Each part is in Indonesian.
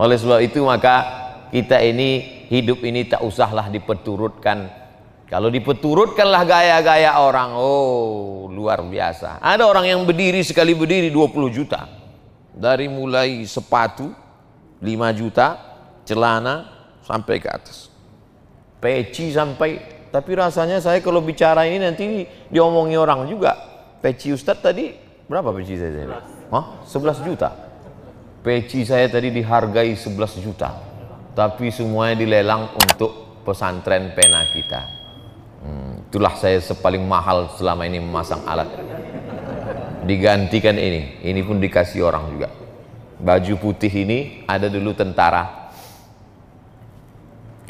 Oleh sebab itu maka kita ini hidup ini tak usahlah diperturutkan. Kalau diperturutkanlah gaya-gaya orang, oh luar biasa. Ada orang yang berdiri sekali berdiri 20 juta. Dari mulai sepatu 5 juta, celana sampai ke atas. Peci sampai, tapi rasanya saya kalau bicara ini nanti diomongi orang juga. Peci Ustadz tadi berapa peci saya? Hah? 11 juta. Peci saya tadi dihargai 11 juta. Tapi semuanya dilelang untuk pesantren pena kita. Hmm, itulah saya sepaling mahal selama ini memasang alat. Digantikan ini, ini pun dikasih orang juga. Baju putih ini ada dulu tentara.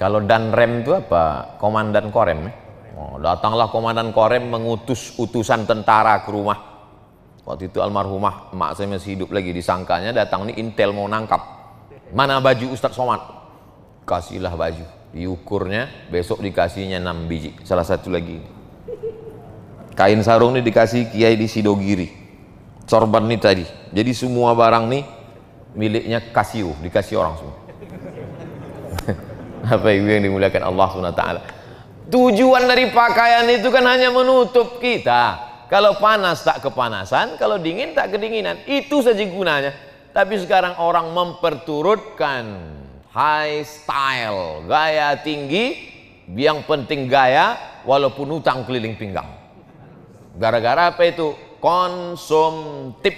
Kalau dan rem itu apa? Komandan korem. Ya? Oh, datanglah komandan korem mengutus utusan tentara ke rumah. Waktu itu almarhumah emak saya masih hidup lagi disangkanya datang nih intel mau nangkap. Mana baju Ustadz Somad? Kasihlah baju. Diukurnya besok dikasihnya 6 biji. Salah satu lagi. Kain sarung ini dikasih Kiai di Sidogiri. Sorban nih tadi. Jadi semua barang nih miliknya Kasio, dikasih orang semua. Apa ibu yang dimuliakan Allah SWT. Tujuan dari pakaian itu kan hanya menutup kita. Kalau panas tak kepanasan, kalau dingin tak kedinginan. Itu saja gunanya. Tapi sekarang orang memperturutkan high style, gaya tinggi, yang penting gaya walaupun utang keliling pinggang. Gara-gara apa itu? Konsumtif.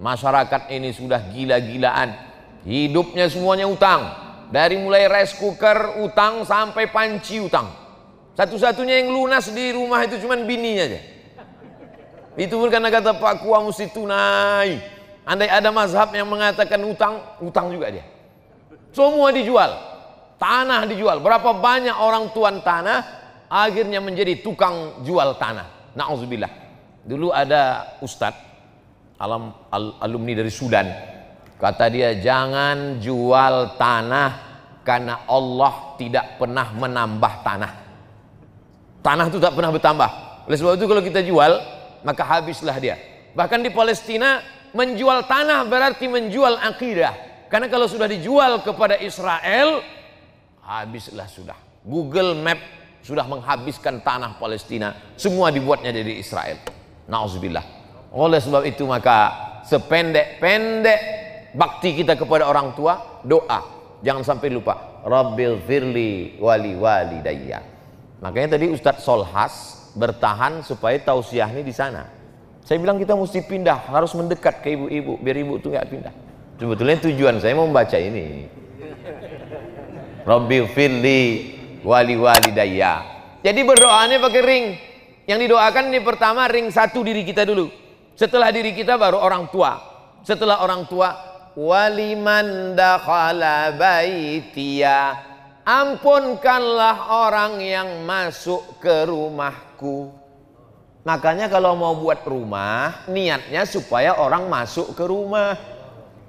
Masyarakat ini sudah gila-gilaan. Hidupnya semuanya utang. Dari mulai rice cooker utang sampai panci utang. Satu-satunya yang lunas di rumah itu cuma bininya aja. Itu pun karena kata Pak Kua mesti tunai. Andai ada mazhab yang mengatakan utang, utang juga dia. Semua dijual. Tanah dijual. Berapa banyak orang tuan tanah akhirnya menjadi tukang jual tanah. Nauzubillah. Dulu ada ustadz alam, al, alumni dari Sudan. Kata dia jangan jual tanah karena Allah tidak pernah menambah tanah. Tanah itu tak pernah bertambah. Oleh sebab itu kalau kita jual, maka habislah dia. Bahkan di Palestina menjual tanah berarti menjual akidah. Karena kalau sudah dijual kepada Israel, habislah sudah. Google Map sudah menghabiskan tanah Palestina, semua dibuatnya dari Israel. Nauzubillah. Oleh sebab itu maka sependek-pendek bakti kita kepada orang tua, doa. Jangan sampai lupa. Rabbil firli wali wali daya. Makanya tadi Ustadz Solhas bertahan supaya tausiah ini di sana. Saya bilang kita mesti pindah, harus mendekat ke ibu-ibu biar ibu itu nggak pindah. Sebetulnya tujuan saya mau membaca ini. Rabbi firli wali wali daya. Jadi berdoanya pakai ring. Yang didoakan ini pertama ring satu diri kita dulu. Setelah diri kita baru orang tua. Setelah orang tua waliman dakhala baitiya ampunkanlah orang yang masuk ke rumahku. Makanya kalau mau buat rumah, niatnya supaya orang masuk ke rumah.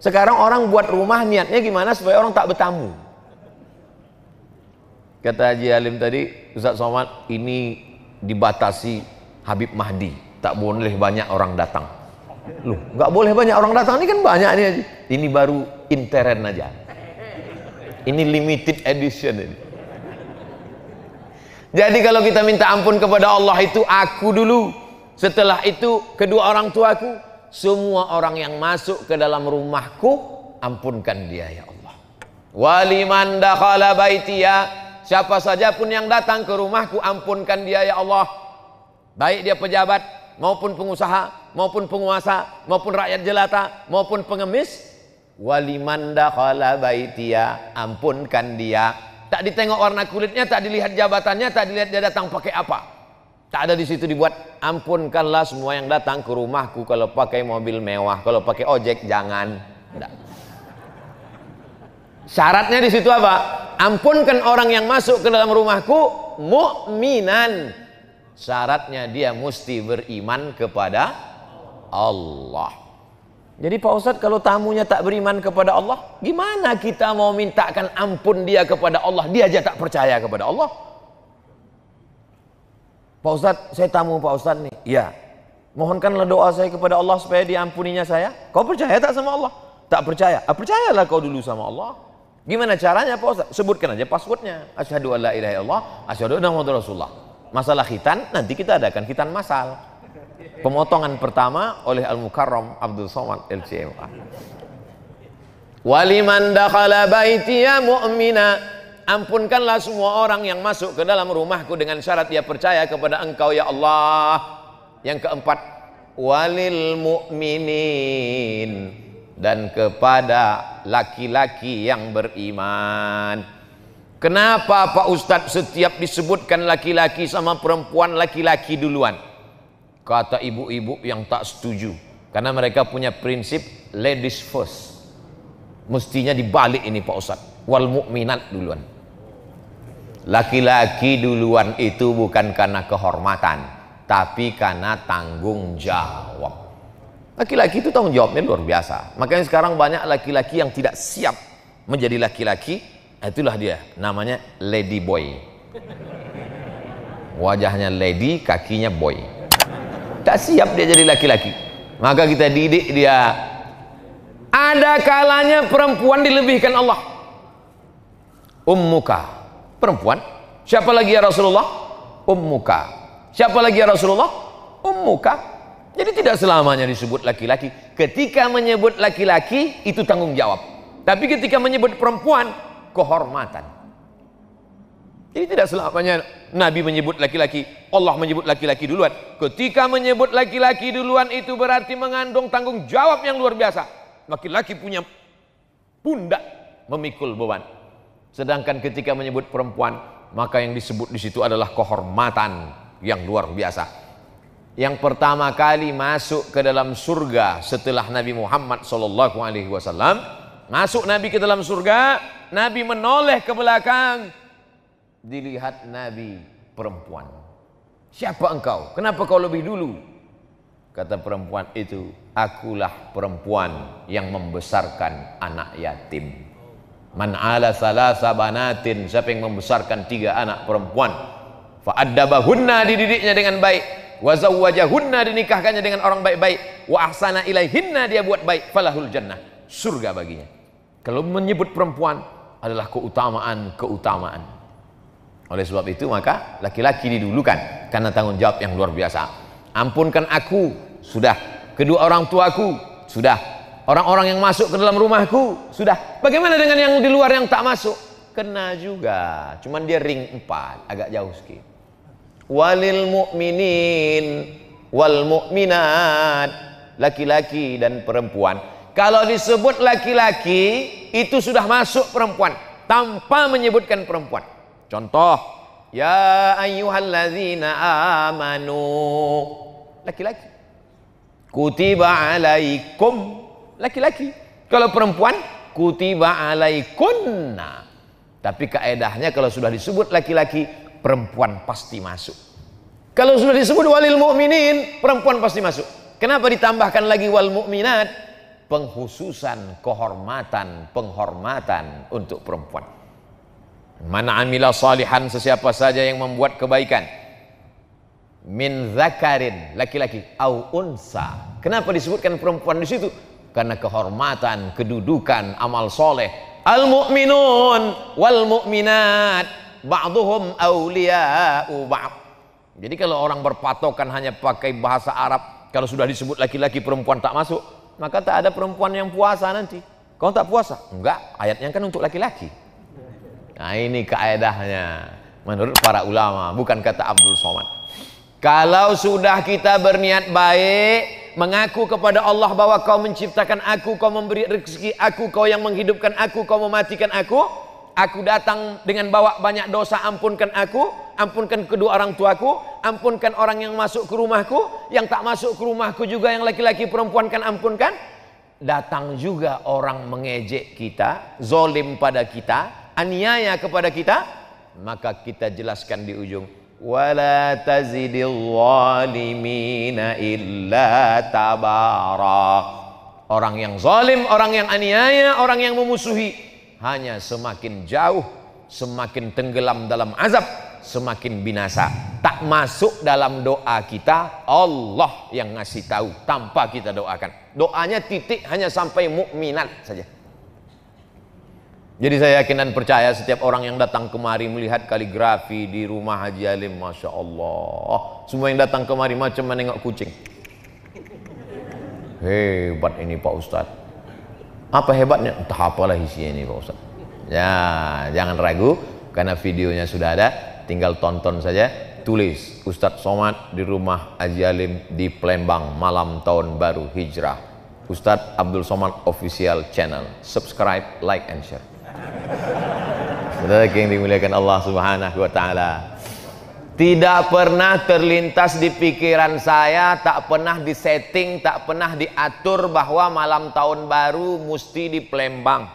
Sekarang orang buat rumah niatnya gimana supaya orang tak bertamu. Kata Haji Alim tadi, Ustaz Somad, ini dibatasi Habib Mahdi. Tak boleh banyak orang datang. Loh, nggak boleh banyak orang datang. Ini kan banyak Haji. Ini baru intern aja. Ini limited edition ini. Jadi kalau kita minta ampun kepada Allah itu aku dulu. Setelah itu kedua orang tuaku. Semua orang yang masuk ke dalam rumahku. Ampunkan dia ya Allah. Waliman dakhala baitiya. Siapa saja pun yang datang ke rumahku. Ampunkan dia ya Allah. Baik dia pejabat maupun pengusaha maupun penguasa maupun rakyat jelata maupun pengemis waliman dakhala baitia ampunkan dia. Tak ditengok warna kulitnya tak dilihat jabatannya tak dilihat dia datang pakai apa. Tak ada di situ dibuat ampunkanlah semua yang datang ke rumahku kalau pakai mobil mewah kalau pakai ojek jangan. Tidak. syaratnya di situ apa? Ampunkan orang yang masuk ke dalam rumahku mukminan syaratnya dia mesti beriman kepada Allah jadi Pak Ustadz kalau tamunya tak beriman kepada Allah, gimana kita mau mintakan ampun dia kepada Allah, dia aja tak percaya kepada Allah. Pak Ustadz, saya tamu Pak Ustadz nih. Iya. Mohonkanlah doa saya kepada Allah supaya diampuninya saya. Kau percaya tak sama Allah? Tak percaya. Ah, percayalah kau dulu sama Allah. Gimana caranya Pak Ustadz? Sebutkan aja passwordnya. Asyhadu an la ilaha illallah, asyhadu anna Rasulullah. Masalah khitan nanti kita adakan khitan masal. Pemotongan pertama oleh Al-Mukarram Abdul Somad LCMA. Waliman dakhala baitiya mu'mina Ampunkanlah semua orang yang masuk ke dalam rumahku dengan syarat dia percaya kepada engkau ya Allah. Yang keempat, walil mu'minin dan kepada laki-laki yang beriman. Kenapa Pak Ustadz setiap disebutkan laki-laki sama perempuan laki-laki duluan? Kata ibu-ibu yang tak setuju. Karena mereka punya prinsip ladies first. Mestinya dibalik ini Pak Ustadz. Wal mu'minat duluan. Laki-laki duluan itu bukan karena kehormatan, tapi karena tanggung jawab. Laki-laki itu tanggung jawabnya luar biasa. Makanya sekarang banyak laki-laki yang tidak siap menjadi laki-laki. Itulah dia, namanya lady boy. Wajahnya lady, kakinya boy. Tak siap dia jadi laki-laki. Maka kita didik dia. Ada kalanya perempuan dilebihkan Allah. Ummuka Perempuan. Siapa lagi ya Rasulullah? Ummuka. Siapa lagi ya Rasulullah? Ummuka. Jadi tidak selamanya disebut laki-laki. Ketika menyebut laki-laki itu tanggung jawab. Tapi ketika menyebut perempuan kehormatan. Jadi tidak selamanya Nabi menyebut laki-laki, Allah menyebut laki-laki duluan. Ketika menyebut laki-laki duluan itu berarti mengandung tanggung jawab yang luar biasa. Laki-laki punya pundak memikul beban. Sedangkan ketika menyebut perempuan, maka yang disebut di situ adalah kehormatan yang luar biasa. Yang pertama kali masuk ke dalam surga setelah Nabi Muhammad wasallam, masuk Nabi ke dalam surga, Nabi menoleh ke belakang, dilihat Nabi perempuan. Siapa engkau? Kenapa kau lebih dulu? Kata perempuan itu, akulah perempuan yang membesarkan anak yatim. Man ala salasa banatin Siapa yang membesarkan tiga anak perempuan Fa'addabahunna dididiknya dengan baik Wa zawwajahunna dinikahkannya dengan orang baik-baik Wa ahsana ilaihinna dia buat baik Falahul jannah Surga baginya Kalau menyebut perempuan adalah keutamaan-keutamaan Oleh sebab itu maka laki-laki didulukan Karena tanggung jawab yang luar biasa Ampunkan aku Sudah Kedua orang tuaku Sudah Orang-orang yang masuk ke dalam rumahku sudah. Bagaimana dengan yang di luar yang tak masuk? Kena juga. Cuman dia ring empat, agak jauh sedikit. Walil mu'minin wal mu'minat. Laki-laki dan perempuan. Kalau disebut laki-laki, itu sudah masuk perempuan. Tanpa menyebutkan perempuan. Contoh. Ya ayyuhalladzina amanu. Laki-laki. Kutiba alaikum laki-laki. Kalau perempuan, kutiba alaikunna. Tapi kaedahnya kalau sudah disebut laki-laki, perempuan pasti masuk. Kalau sudah disebut walil mu'minin, perempuan pasti masuk. Kenapa ditambahkan lagi wal mu'minat? Penghususan, kehormatan, penghormatan untuk perempuan. Mana amila salihan sesiapa saja yang membuat kebaikan. Min zakarin, laki-laki, au unsa. Kenapa disebutkan perempuan di situ? karena kehormatan, kedudukan, amal soleh. Al mu'minun wal mu'minat ba'duhum awliya'u ba'd. Jadi kalau orang berpatokan hanya pakai bahasa Arab, kalau sudah disebut laki-laki perempuan tak masuk, maka tak ada perempuan yang puasa nanti. Kau tak puasa? Enggak, ayatnya kan untuk laki-laki. Nah ini kaedahnya menurut para ulama, bukan kata Abdul Somad. Kalau sudah kita berniat baik, mengaku kepada Allah bahwa kau menciptakan aku, kau memberi rezeki aku, kau yang menghidupkan aku, kau mematikan aku. Aku datang dengan bawa banyak dosa, ampunkan aku, ampunkan kedua orang tuaku, ampunkan orang yang masuk ke rumahku, yang tak masuk ke rumahku juga yang laki-laki perempuan kan ampunkan. Datang juga orang mengejek kita, zolim pada kita, aniaya kepada kita, maka kita jelaskan di ujung wala tazidil illa tabara. Orang yang zalim, orang yang aniaya, orang yang memusuhi hanya semakin jauh, semakin tenggelam dalam azab, semakin binasa. Tak masuk dalam doa kita, Allah yang ngasih tahu tanpa kita doakan. Doanya titik hanya sampai mukminat saja. Jadi saya yakin dan percaya setiap orang yang datang kemari melihat kaligrafi di rumah Haji Alim, Masya Allah. Semua yang datang kemari macam menengok kucing. Hebat ini Pak Ustadz. Apa hebatnya? Entah apalah isinya ini Pak Ustadz. Ya, jangan ragu karena videonya sudah ada. Tinggal tonton saja. Tulis Ustadz Somad di rumah Haji Alim di Palembang malam tahun baru hijrah. Ustadz Abdul Somad Official Channel. Subscribe, like, and share. Saudara yang dimuliakan Allah Subhanahu wa taala. Tidak pernah terlintas di pikiran saya, tak pernah disetting, tak pernah diatur bahwa malam tahun baru mesti di Palembang,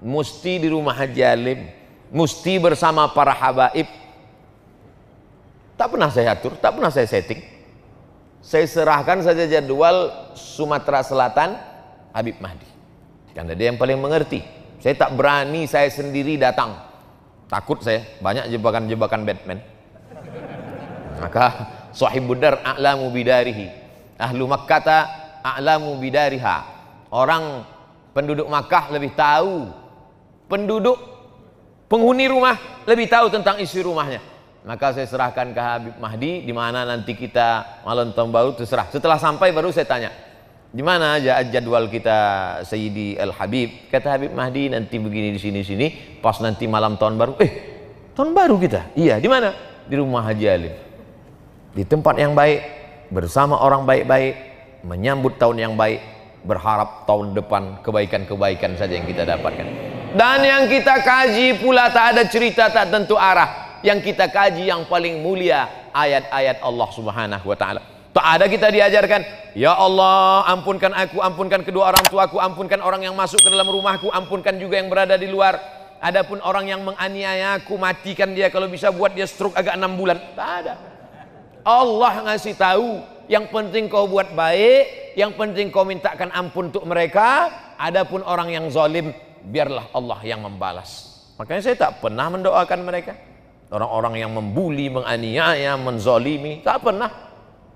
mesti di rumah Haji mesti bersama para habaib. Tak pernah saya atur, tak pernah saya setting. Saya serahkan saja jadwal Sumatera Selatan Habib Mahdi. Karena dia yang paling mengerti. Saya tak berani saya sendiri datang. Takut saya, banyak jebakan-jebakan Batman. Maka sahibud dar a'lamu bidarihi. Ahlu Makkah a'lamu bidariha. Orang penduduk Makkah lebih tahu. Penduduk penghuni rumah lebih tahu tentang isi rumahnya. Maka saya serahkan ke Habib Mahdi di mana nanti kita malam tahun baru terserah. Setelah sampai baru saya tanya, di mana jadwal kita Sayyidi Al Habib kata Habib Mahdi nanti begini di sini sini. Pas nanti malam tahun baru. Eh tahun baru kita? Iya di mana? Di rumah Haji Alim. Di tempat yang baik bersama orang baik-baik menyambut tahun yang baik berharap tahun depan kebaikan-kebaikan saja yang kita dapatkan. Dan yang kita kaji pula tak ada cerita tak tentu arah. Yang kita kaji yang paling mulia ayat-ayat Allah Subhanahu wa taala Tak ada kita diajarkan, Ya Allah ampunkan aku, ampunkan kedua orang tuaku, ampunkan orang yang masuk ke dalam rumahku, ampunkan juga yang berada di luar. Adapun orang yang menganiaya aku, matikan dia kalau bisa buat dia stroke agak enam bulan. Tak ada. Allah ngasih tahu, yang penting kau buat baik, yang penting kau mintakan ampun untuk mereka. Adapun orang yang zalim, biarlah Allah yang membalas. Makanya saya tak pernah mendoakan mereka. Orang-orang yang membuli, menganiaya, menzolimi, tak pernah.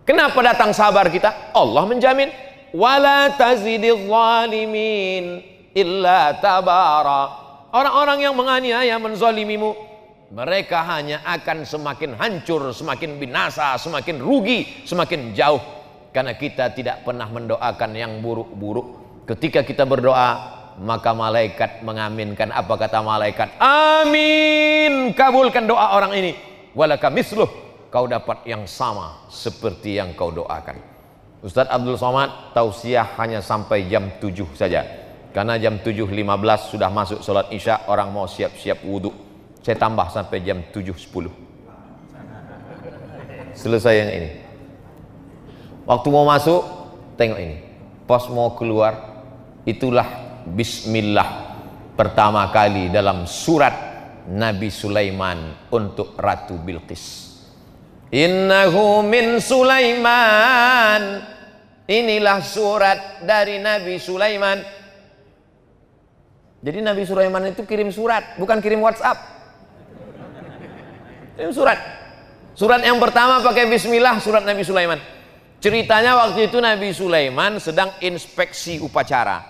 Kenapa datang sabar kita? Allah menjamin. Wala tazidil zalimin illa tabara. Orang-orang yang menganiaya, menzalimimu, mereka hanya akan semakin hancur, semakin binasa, semakin rugi, semakin jauh. Karena kita tidak pernah mendoakan yang buruk-buruk. Ketika kita berdoa, maka malaikat mengaminkan apa kata malaikat? Amin. Kabulkan doa orang ini. Walaka misluh kau dapat yang sama seperti yang kau doakan. Ustadz Abdul Somad tausiah hanya sampai jam 7 saja. Karena jam 7.15 sudah masuk sholat isya, orang mau siap-siap wudhu. Saya tambah sampai jam 7.10. Selesai yang ini. Waktu mau masuk, tengok ini. Pas mau keluar, itulah Bismillah pertama kali dalam surat Nabi Sulaiman untuk Ratu Bilqis. Innahu min Sulaiman. Inilah surat dari Nabi Sulaiman. Jadi Nabi Sulaiman itu kirim surat, bukan kirim WhatsApp. Kirim surat. Surat yang pertama pakai bismillah surat Nabi Sulaiman. Ceritanya waktu itu Nabi Sulaiman sedang inspeksi upacara.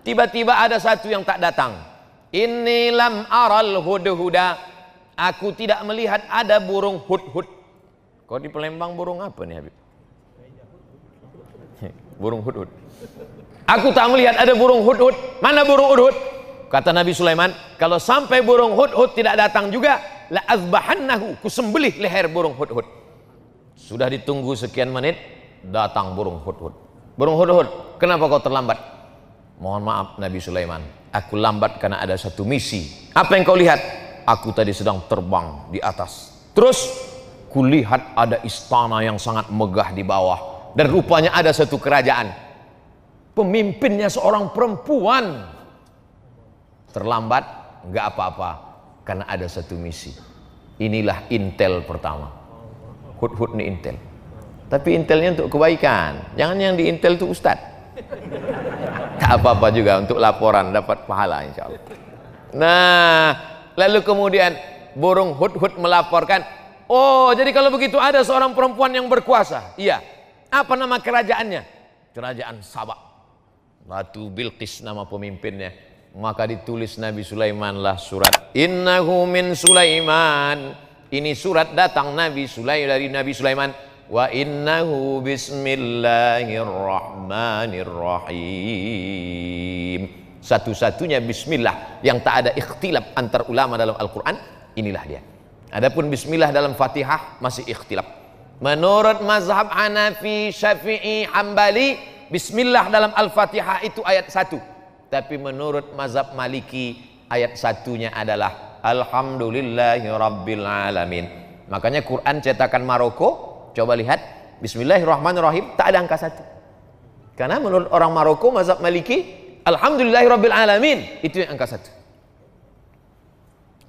Tiba-tiba ada satu yang tak datang. Inilam aral hudhuda. Aku tidak melihat ada burung hud-hud. Kau di Palembang burung apa nih Habib? burung hudhud. Aku tak melihat ada burung hudhud. Mana burung hudhud? Kata Nabi Sulaiman, kalau sampai burung hudhud tidak datang juga, la azbahannahu, kusembelih leher burung hudhud. Sudah ditunggu sekian menit, datang burung hudhud. Burung hudhud, kenapa kau terlambat? Mohon maaf Nabi Sulaiman, aku lambat karena ada satu misi. Apa yang kau lihat? Aku tadi sedang terbang di atas. Terus kulihat ada istana yang sangat megah di bawah. Dan rupanya ada satu kerajaan. Pemimpinnya seorang perempuan. Terlambat nggak apa-apa karena ada satu misi. Inilah intel pertama. Hud-hud nih intel. Tapi intelnya untuk kebaikan. Jangan yang di intel itu ustad tak apa-apa juga untuk laporan dapat pahala insya Allah. Nah lalu kemudian burung hud-hud melaporkan Oh, jadi kalau begitu ada seorang perempuan yang berkuasa. Iya. Apa nama kerajaannya? Kerajaan Sabak. Ratu Bilqis nama pemimpinnya. Maka ditulis Nabi Sulaiman lah surat. Innahu min Sulaiman. Ini surat datang Nabi Sulaiman dari Nabi Sulaiman. Wa innahu bismillahirrahmanirrahim. Satu-satunya bismillah yang tak ada ikhtilaf antar ulama dalam Al-Quran. Inilah dia. Adapun bismillah dalam Fatihah masih ikhtilaf. Menurut mazhab Hanafi, Syafi'i, Hambali, bismillah dalam Al-Fatihah itu ayat satu. Tapi menurut mazhab Maliki, ayat satunya adalah Alhamdulillahi Alamin. Makanya Quran cetakan Maroko, coba lihat, Bismillahirrahmanirrahim, tak ada angka satu. Karena menurut orang Maroko, mazhab Maliki, Alhamdulillahi Alamin, itu yang angka satu.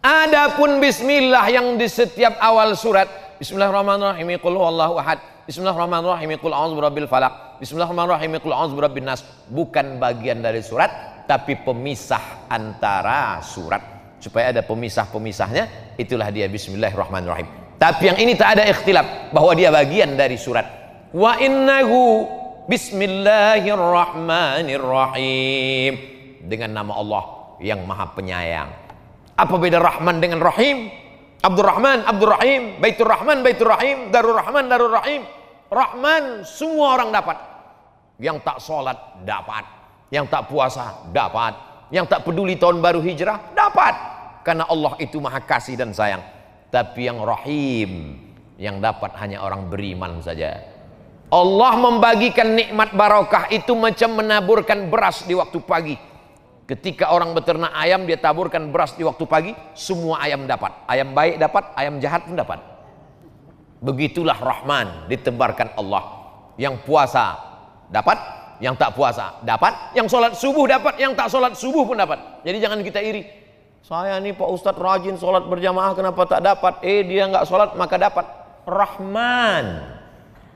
Adapun bismillah yang di setiap awal surat Bismillahirrahmanirrahim qul huwallahu ahad. Bismillahirrahmanirrahim qul a'udzu birabbil falaq. Bismillahirrahmanirrahim qul a'udzu birabbin nas. Bukan bagian dari surat tapi pemisah antara surat. Supaya ada pemisah-pemisahnya itulah dia Bismillahirrahmanirrahim. Tapi yang ini tak ada ikhtilaf bahwa dia bagian dari surat. Wa innahu Bismillahirrahmanirrahim. Dengan nama Allah yang maha penyayang apa beda Rahman dengan Rahim? Abdurrahman, Abdurrahim, Baitur Rahman, Baitur Rahim, Darul Rahman, Darul Rahim. Rahman semua orang dapat. Yang tak sholat dapat. Yang tak puasa dapat. Yang tak peduli tahun baru hijrah dapat. Karena Allah itu maha kasih dan sayang. Tapi yang Rahim yang dapat hanya orang beriman saja. Allah membagikan nikmat barokah itu macam menaburkan beras di waktu pagi Ketika orang beternak ayam dia taburkan beras di waktu pagi, semua ayam dapat. Ayam baik dapat, ayam jahat pun dapat. Begitulah Rahman ditebarkan Allah. Yang puasa dapat, yang tak puasa dapat, yang sholat subuh dapat, yang tak sholat subuh pun dapat. Jadi jangan kita iri. Saya nih Pak Ustadz rajin sholat berjamaah kenapa tak dapat? Eh dia nggak sholat maka dapat. Rahman.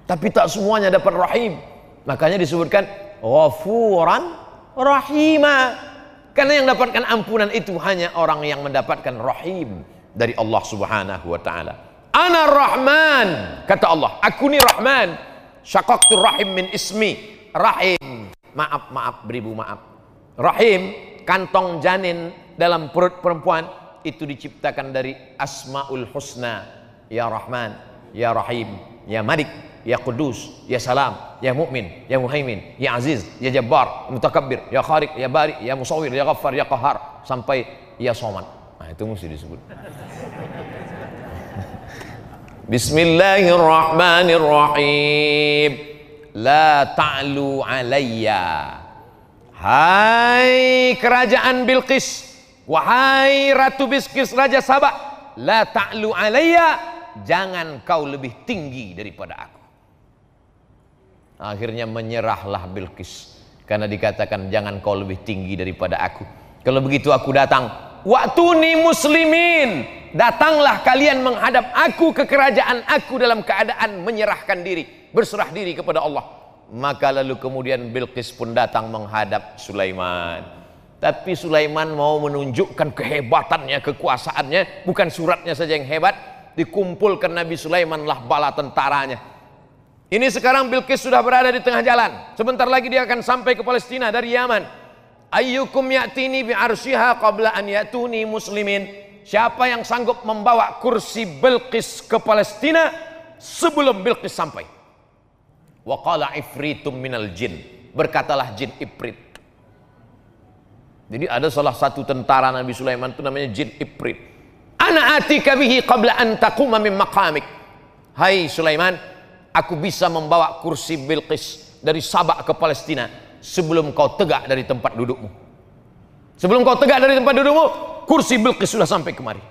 Tapi tak semuanya dapat rahim. Makanya disebutkan ghafuran rahimah karena yang dapatkan ampunan itu hanya orang yang mendapatkan rahim dari Allah Subhanahu wa taala. Ana Rahman, kata Allah, aku ni Rahman. Syaqaqtu rahim min ismi. Rahim, maaf, maaf, beribu maaf. Rahim, kantong janin dalam perut perempuan itu diciptakan dari Asmaul Husna. Ya Rahman, Ya Rahim, Ya Malik, Ya Kudus, Ya Salam, Ya Mukmin, Ya Muhaimin, Ya Aziz, Ya Jabbar, Mutakabbir, Ya Khariq, Ya Bari, Ya Musawir, Ya Ghaffar, Ya Qahar sampai Ya Soman. Nah, itu mesti disebut. Bismillahirrahmanirrahim. La ta'lu alayya. Hai kerajaan Bilqis, wahai Ratu Bilqis Raja Sabah, la ta'lu alayya, jangan kau lebih tinggi daripada aku. Akhirnya menyerahlah Bilqis karena dikatakan jangan kau lebih tinggi daripada aku. Kalau begitu aku datang. Waktu ni muslimin. Datanglah kalian menghadap aku ke kerajaan aku dalam keadaan menyerahkan diri. Berserah diri kepada Allah. Maka lalu kemudian Bilqis pun datang menghadap Sulaiman. Tapi Sulaiman mau menunjukkan kehebatannya, kekuasaannya. Bukan suratnya saja yang hebat. Dikumpulkan Nabi Sulaiman lah bala tentaranya ini sekarang Bilqis sudah berada di tengah jalan. Sebentar lagi dia akan sampai ke Palestina dari Yaman. Ayyukum ya'tini bi'arsyiha qabla an ya'tuni muslimin. Siapa yang sanggup membawa kursi Bilqis ke Palestina sebelum Bilqis sampai? Wa qala ifritum minal jin. Berkatalah jin Ifrit. Jadi ada salah satu tentara Nabi Sulaiman itu namanya jin Ifrit. Ana atika bihi qabla an taquma min maqamik. Hai Sulaiman, aku bisa membawa kursi Bilqis dari Sabak ke Palestina sebelum kau tegak dari tempat dudukmu. Sebelum kau tegak dari tempat dudukmu, kursi Bilqis sudah sampai kemari.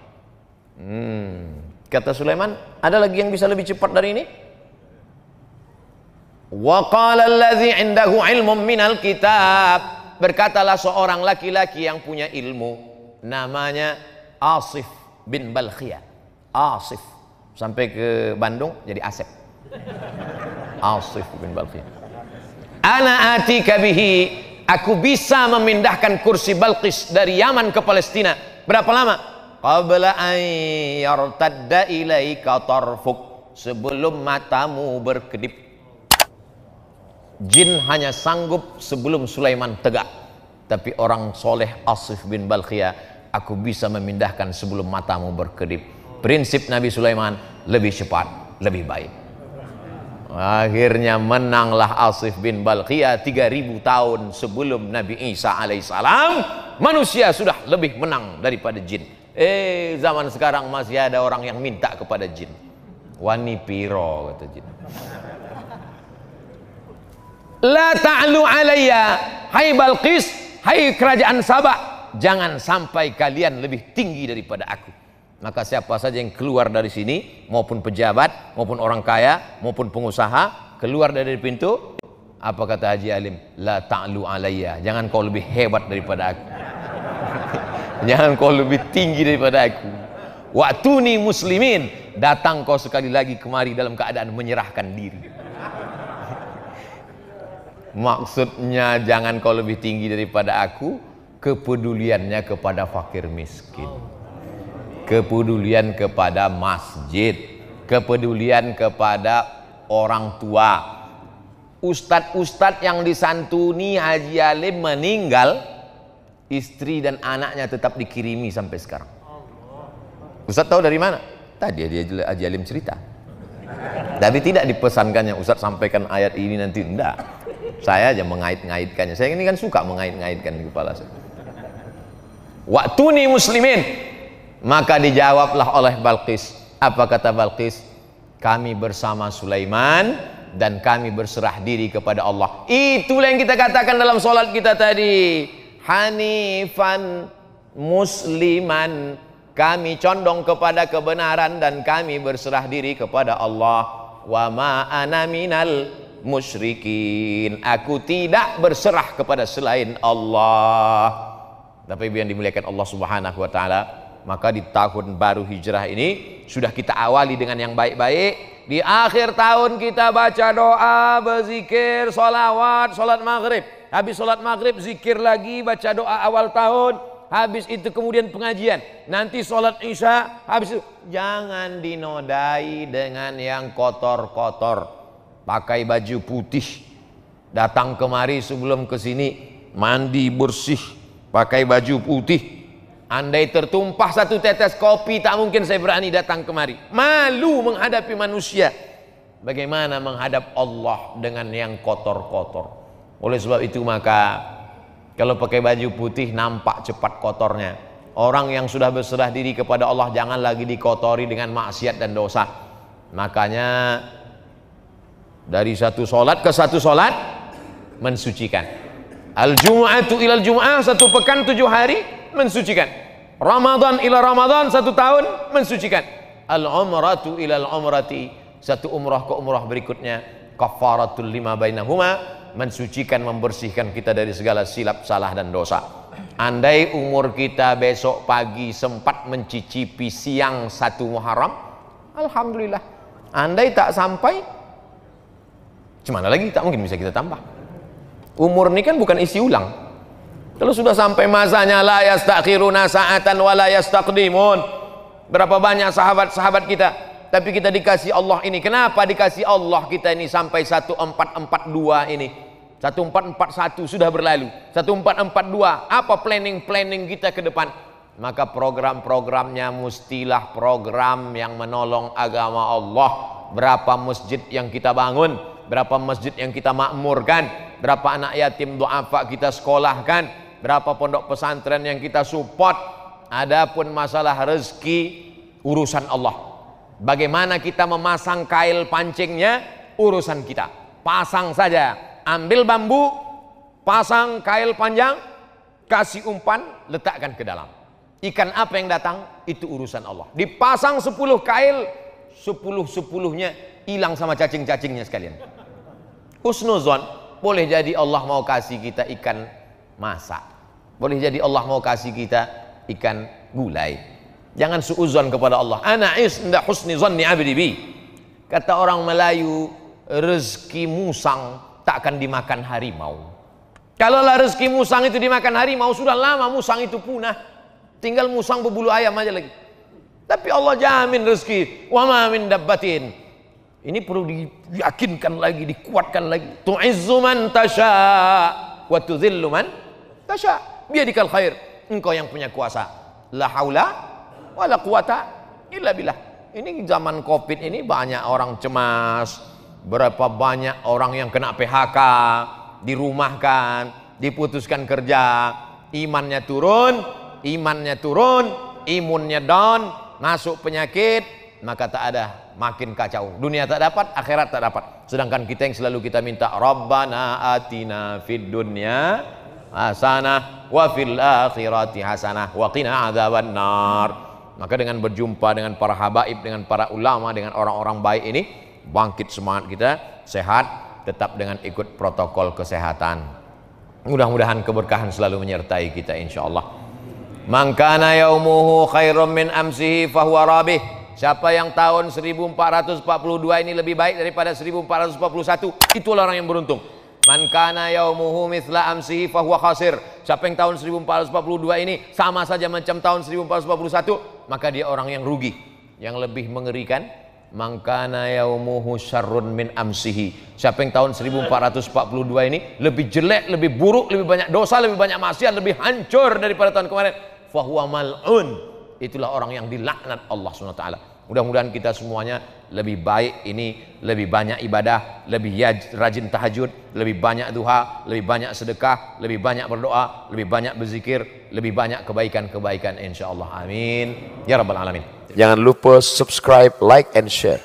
Hmm. Kata Sulaiman, ada lagi yang bisa lebih cepat dari ini? Wa qala allazi indahu minal kitab. Berkatalah seorang laki-laki yang punya ilmu namanya Asif bin Balkhiyah. Asif sampai ke Bandung jadi Asep. Asif bin Balqis. Ana atika bihi. Aku bisa memindahkan kursi Balqis dari Yaman ke Palestina. Berapa lama? qabla an yartadda ilaika tarfuk sebelum matamu berkedip jin hanya sanggup sebelum Sulaiman tegak tapi orang soleh Asif bin Balkhia aku bisa memindahkan sebelum matamu berkedip prinsip Nabi Sulaiman lebih cepat lebih baik akhirnya menanglah Asif bin Balkhia 3000 tahun sebelum Nabi Isa alaihissalam manusia sudah lebih menang daripada jin Eh zaman sekarang masih ada orang yang minta kepada jin. Wani piro kata jin. La ta'lu alayya hai Balqis hai kerajaan Sabah jangan sampai kalian lebih tinggi daripada aku. Maka siapa saja yang keluar dari sini maupun pejabat maupun orang kaya maupun pengusaha keluar dari pintu apa kata Haji Alim la ta'lu alayya jangan kau lebih hebat daripada aku Jangan kau lebih tinggi daripada aku. Waktu ni muslimin datang kau sekali lagi kemari dalam keadaan menyerahkan diri. Maksudnya jangan kau lebih tinggi daripada aku, kepeduliannya kepada fakir miskin. Kepedulian kepada masjid, kepedulian kepada orang tua. Ustadz-ustadz yang disantuni Haji Alim meninggal istri dan anaknya tetap dikirimi sampai sekarang. Ustaz tahu dari mana? Tadi dia Haji Alim cerita. Tapi tidak dipesankannya Ustaz sampaikan ayat ini nanti enggak. Saya aja mengait-ngaitkannya. Saya ini kan suka mengait-ngaitkan di kepala saya. Waktu nih muslimin maka dijawablah oleh Balqis. Apa kata Balqis? Kami bersama Sulaiman dan kami berserah diri kepada Allah. Itulah yang kita katakan dalam solat kita tadi hanifan musliman kami condong kepada kebenaran dan kami berserah diri kepada Allah wa ma ana minal musyrikin aku tidak berserah kepada selain Allah tapi yang dimuliakan Allah Subhanahu wa taala maka di tahun baru hijrah ini sudah kita awali dengan yang baik-baik. Di akhir tahun kita baca doa berzikir solawat solat maghrib. Habis sholat maghrib zikir lagi baca doa awal tahun. Habis itu kemudian pengajian. Nanti sholat isya habis itu jangan dinodai dengan yang kotor-kotor. Pakai baju putih. Datang kemari sebelum ke sini mandi bersih. Pakai baju putih andai tertumpah satu tetes kopi tak mungkin saya berani datang kemari malu menghadapi manusia bagaimana menghadap Allah dengan yang kotor-kotor oleh sebab itu maka kalau pakai baju putih nampak cepat kotornya. Orang yang sudah berserah diri kepada Allah jangan lagi dikotori dengan maksiat dan dosa. Makanya dari satu solat ke satu solat mensucikan. Al Jum'atu ilal Jum'ah satu pekan tujuh hari mensucikan. Ramadan ila Ramadan satu tahun mensucikan. Al Umratu ilal Umrati satu umrah ke umrah berikutnya. Kafaratul lima bainahuma mensucikan membersihkan kita dari segala silap salah dan dosa. Andai umur kita besok pagi sempat mencicipi siang satu Muharram Alhamdulillah. Andai tak sampai gimana lagi? Tak mungkin bisa kita tambah. Umur ini kan bukan isi ulang kalau sudah sampai masanya la yastakhiruna sa'atan wa la yastaqdimun. Berapa banyak sahabat-sahabat kita? Tapi kita dikasih Allah ini. Kenapa dikasih Allah kita ini sampai 1442 ini? 1441 sudah berlalu. 1442 apa planning-planning kita ke depan? Maka program-programnya mustilah program yang menolong agama Allah. Berapa masjid yang kita bangun? Berapa masjid yang kita makmurkan? Berapa anak yatim duafa kita sekolahkan berapa pondok pesantren yang kita support adapun masalah rezeki urusan Allah Bagaimana kita memasang kail pancingnya urusan kita. Pasang saja, ambil bambu, pasang kail panjang, kasih umpan, letakkan ke dalam. Ikan apa yang datang itu urusan Allah. Dipasang 10 kail, 10 sepuluhnya hilang sama cacing-cacingnya sekalian. Husnuzon boleh jadi Allah mau kasih kita ikan masak. Boleh jadi Allah mau kasih kita ikan gulai Jangan suuzon kepada Allah. Ana isnda husni zanni abdi bi. Kata orang Melayu, rezeki musang takkan dimakan harimau. Kalaulah rezeki musang itu dimakan harimau, sudah lama musang itu punah. tinggal musang berbulu ayam aja lagi tapi Allah jamin rezeki wa ma min dabbatin ini perlu diyakinkan lagi dikuatkan lagi tu'izzu man tasha wa tudhillu man tasha biadikal khair. Engkau yang punya kuasa. La haula wala quwata illa billah. Ini zaman covid ini banyak orang cemas. Berapa banyak orang yang kena PHK dirumahkan diputuskan kerja. Imannya turun imannya turun imunnya down masuk penyakit maka tak ada makin kacau. Dunia tak dapat akhirat tak dapat. Sedangkan kita yang selalu kita minta Rabbana atina fid dunya hasanah wa fil akhirati hasanah wa qina adzaban nar. Maka dengan berjumpa dengan para habaib dengan para ulama dengan orang-orang baik ini bangkit semangat kita sehat tetap dengan ikut protokol kesehatan. Mudah-mudahan keberkahan selalu menyertai kita insyaallah. Man kana yaumuhu khairum min amsihi fahuwa rabih. Siapa yang tahun 1442 ini lebih baik daripada 1441 itulah orang yang beruntung Man kana yaumuhu mithla amsihi fahuwa khasir. Siapa yang tahun 1442 ini sama saja macam tahun 1441, maka dia orang yang rugi. Yang lebih mengerikan, man kana yaumuhu syarrun min amsihi. Siapa yang tahun 1442 ini lebih jelek, lebih buruk, lebih banyak dosa, lebih banyak maksiat, lebih hancur daripada tahun kemarin, fahuwa mal'un. Itulah orang yang dilaknat Allah SWT. Mudah-mudahan kita semuanya lebih baik ini, lebih banyak ibadah, lebih rajin tahajud, lebih banyak duha, lebih banyak sedekah, lebih banyak berdoa, lebih banyak berzikir, lebih banyak kebaikan-kebaikan insya Allah. Amin. Ya Rabbal Alamin. Jangan lupa subscribe, like, and share.